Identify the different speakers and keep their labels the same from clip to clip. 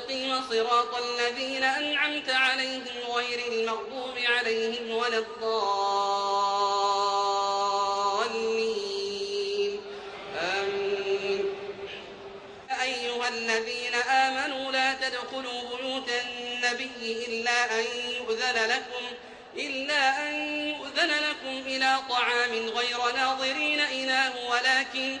Speaker 1: المستقيم صراط الذين أنعمت عليهم غير المغضوب عليهم ولا الضالين. آمين. أيها الذين آمنوا لا تدخلوا بيوت النبي إلا أن يؤذن لكم إلا أن يؤذن لكم إلى طعام غير ناظرين إناه ولكن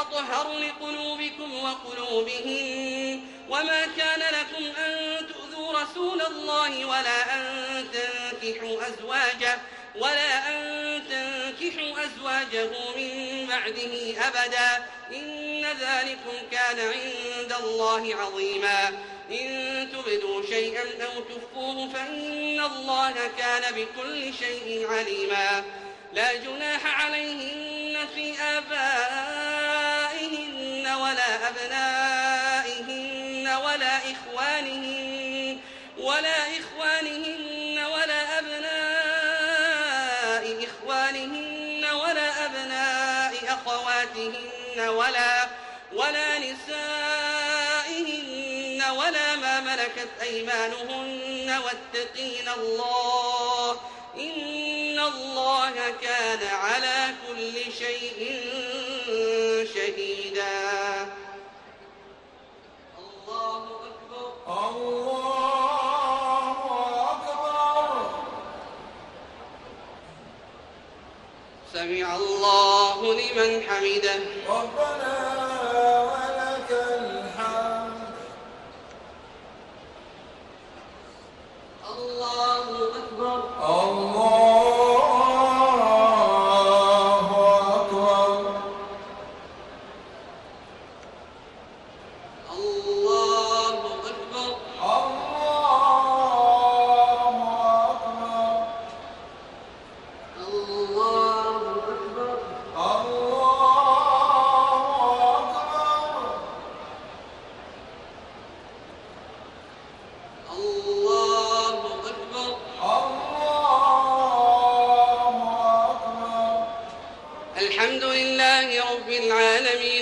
Speaker 1: أطهر لقلوبكم وقلوبهم وما كان لكم أن تؤذوا رسول الله ولا أن تنكحوا أزواجه ولا أن تنكحوا أزواجه من بعده أبدا إن ذلكم كان عند الله عظيما إن تبدوا شيئا أو تخفوه فإن الله كان بكل شيء عليما لا جناح عليهن في آبائهن ملكت أيمانهن واتقين الله إن الله كان على كل شيء شهيدا. الله أكبر. سمع الله لمن حمده. الله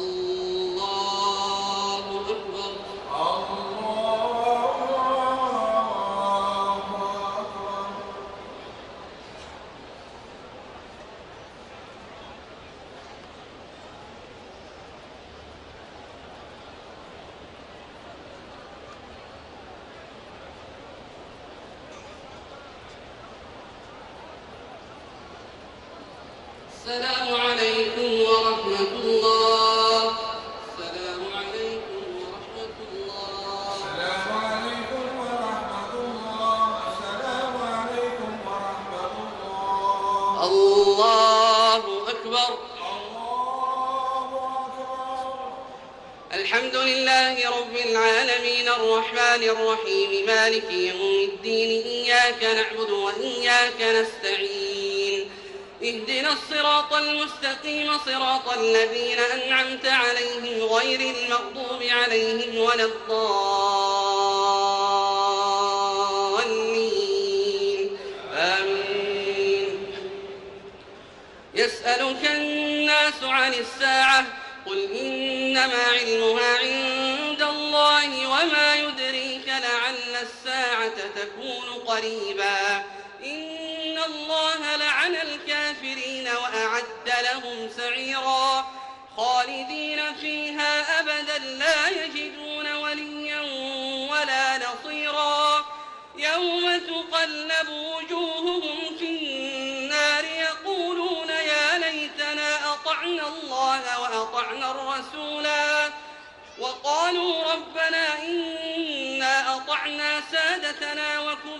Speaker 1: الله اهدنا الصراط المستقيم صراط الذين أنعمت عليهم غير المغضوب عليهم ولا الضالين. آمين. يسألك الناس عن الساعة قل إنما علمها عند الله وما يدريك لعل الساعة تكون قريبا. إن الله لعن الكافرين. وأعد لهم سعيرا. خالدين فيها أبدا لا يجدون وليا ولا نصيرا. يوم تقلب وجوههم في النار يقولون يا ليتنا أطعنا الله وأطعنا الرسولا وقالوا ربنا إنا أطعنا سادتنا وكبراءنا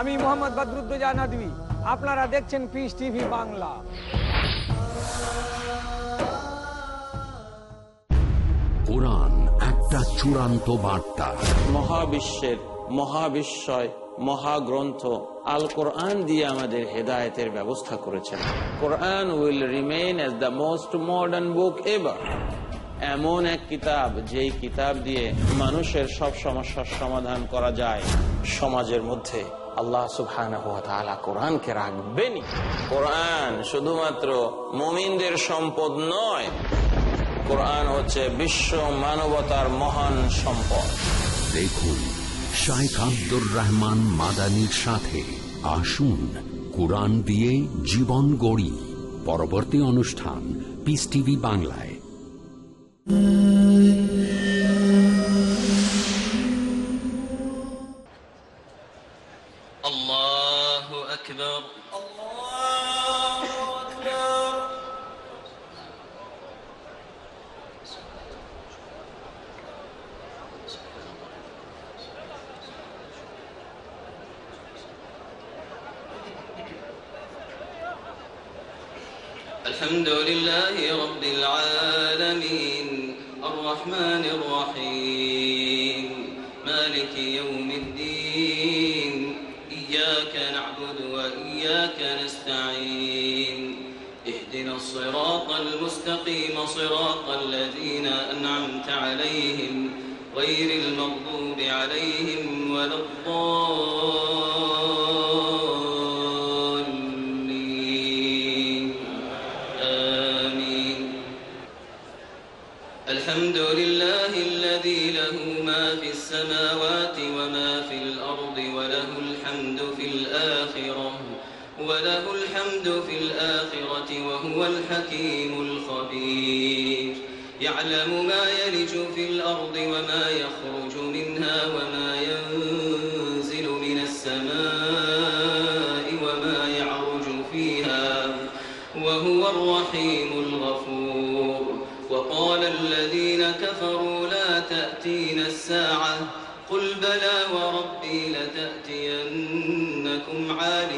Speaker 2: আমি মোহাম্মদ বদরুদ্দোজা নদী। আপনারা দেখছেন পিস টিভি বাংলা।
Speaker 3: কোরআন একটা চূড়ান্ত বার্তা।
Speaker 4: মহাবিশ্বের মহাবিস্ময় মহাগ্রন্থ আল কোরআন দিয়ে আমাদের হেদায়েতের ব্যবস্থা করেছেন। কোরআন will remain as the most modern book ever. এমন এক কিতাব যেই কিতাব দিয়ে মানুষের সব সমস্যার সমাধান করা যায় সমাজের মধ্যে। আল্লাহ তাআলা কোরআনকে রাখবেনই কোরআন শুধুমাত্র মুমিনদের সম্পদ নয়, কোরআন হচ্ছে বিশ্ব মানবতার মহান সম্পদ।
Speaker 3: দেখুন, শাইখ আব্দুর রহমান মাদানির সাথে আসুন কোরআন দিয়ে জীবন গড়ি। পরবর্তী অনুষ্ঠান পিস টিভি বাংলায়।
Speaker 5: الصراط المستقيم صراط الذين أنعمت عليهم غير المغضوب عليهم ولا الضالين. آمين. الحمد لله الذي له ما في السماوات وما في الأرض وله الحمد في الآخرة. وله الحمد في الآخرة وهو الحكيم الخبير. يعلم ما يلج في الأرض وما يخرج منها وما ينزل من السماء وما يعرج فيها وهو الرحيم الغفور. وقال الذين كفروا لا تأتين الساعة قل بلى وربي لتأتينكم عالم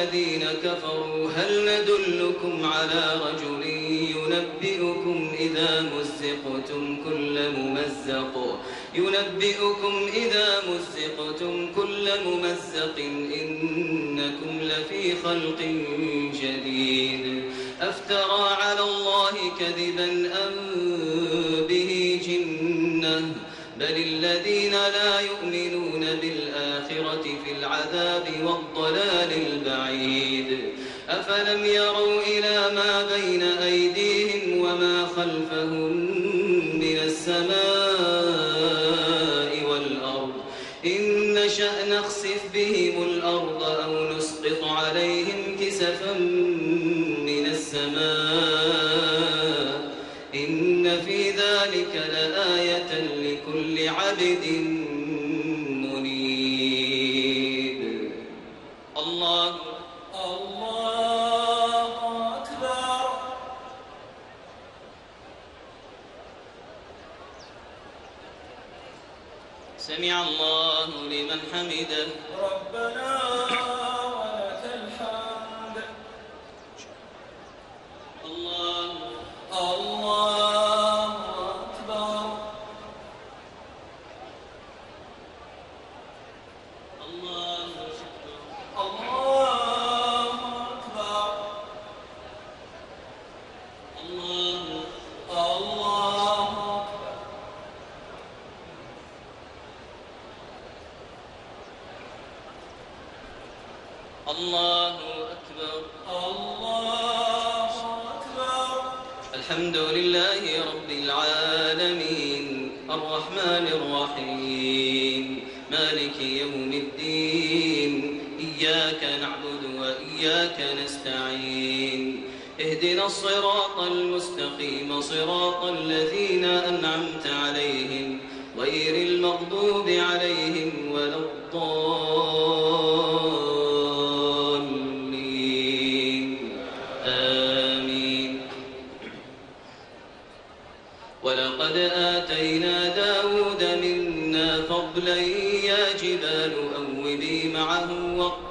Speaker 5: الذين كفروا هل ندلكم على رجل ينبئكم إذا مزقتم كل ممزق؟ ينبئكم إذا مزقتم كل ممزق إنكم لفي خلق جديد. أفترى على الله كذبا أم العذاب والضلال البعيد. أفلم يروا إلى ما بين أيديهم لمن حمده. ربنا مالك يوم الدين إياك نعبد وإياك نستعين. اهدنا الصراط المستقيم صراط الذين أنعمت عليهم غير المغضوب عليهم ولا الضالين. آمين. ولقد آتينا داود منا فضلا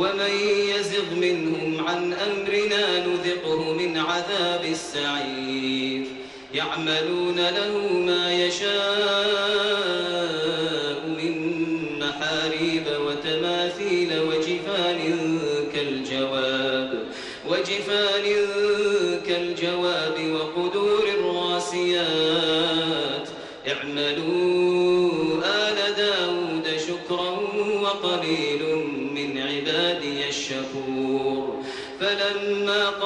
Speaker 5: ومن يزغ منهم عن أمرنا نذقه من عذاب السعير. يعملون له ما يشاء.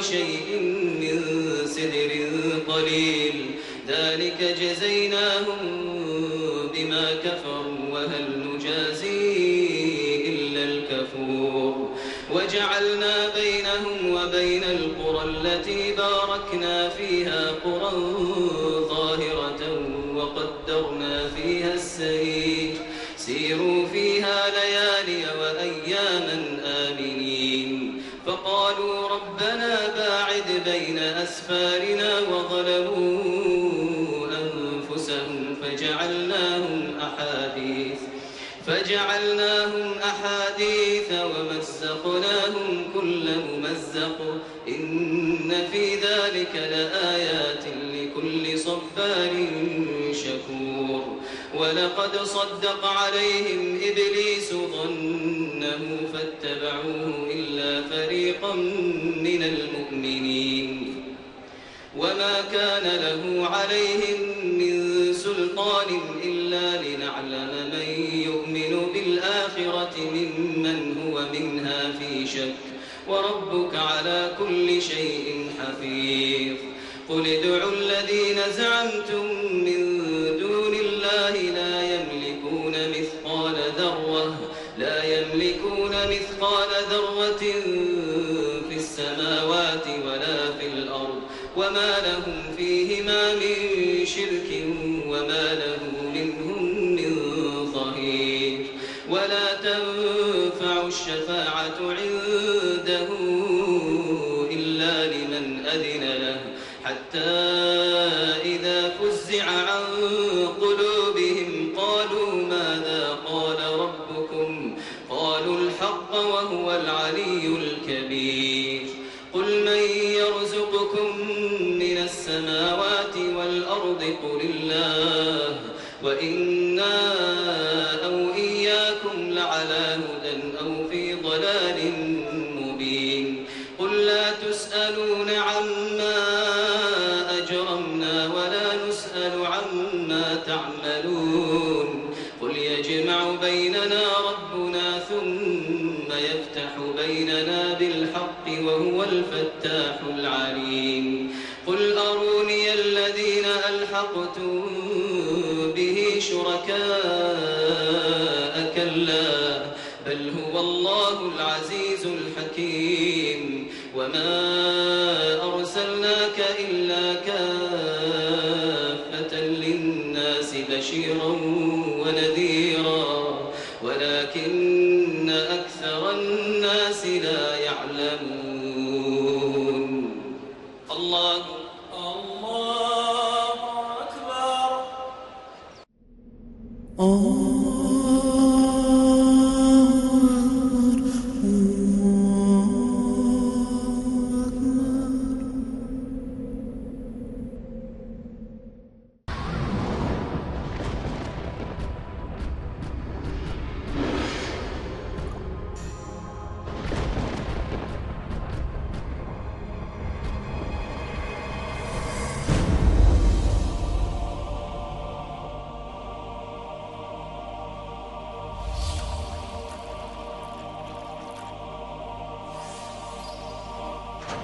Speaker 5: وشيء من سدر قليل. ذلك جزيناهم بما كفروا وهل نجازي إلا الكفور. وجعلنا بينهم وبين القرى التي باركنا فيها قرى ظاهرة وقدرنا فيها السير أسفارنا وظلموا أنفسهم فجعلناهم أحاديث فجعلناهم أحاديث ومزقناهم كل ممزق. إن في ذلك لآيات لكل صبار شكور. ولقد صدق عليهم إبليس ظنه كان له عليهم من سلطان إلا لنعلم من يؤمن بالآخرة ممن هو منها في شك. وربك على كل شيء حفيظ. قل ادعوا الذين زعمتم وما أرسلناك إلا كافة للناس بشيرا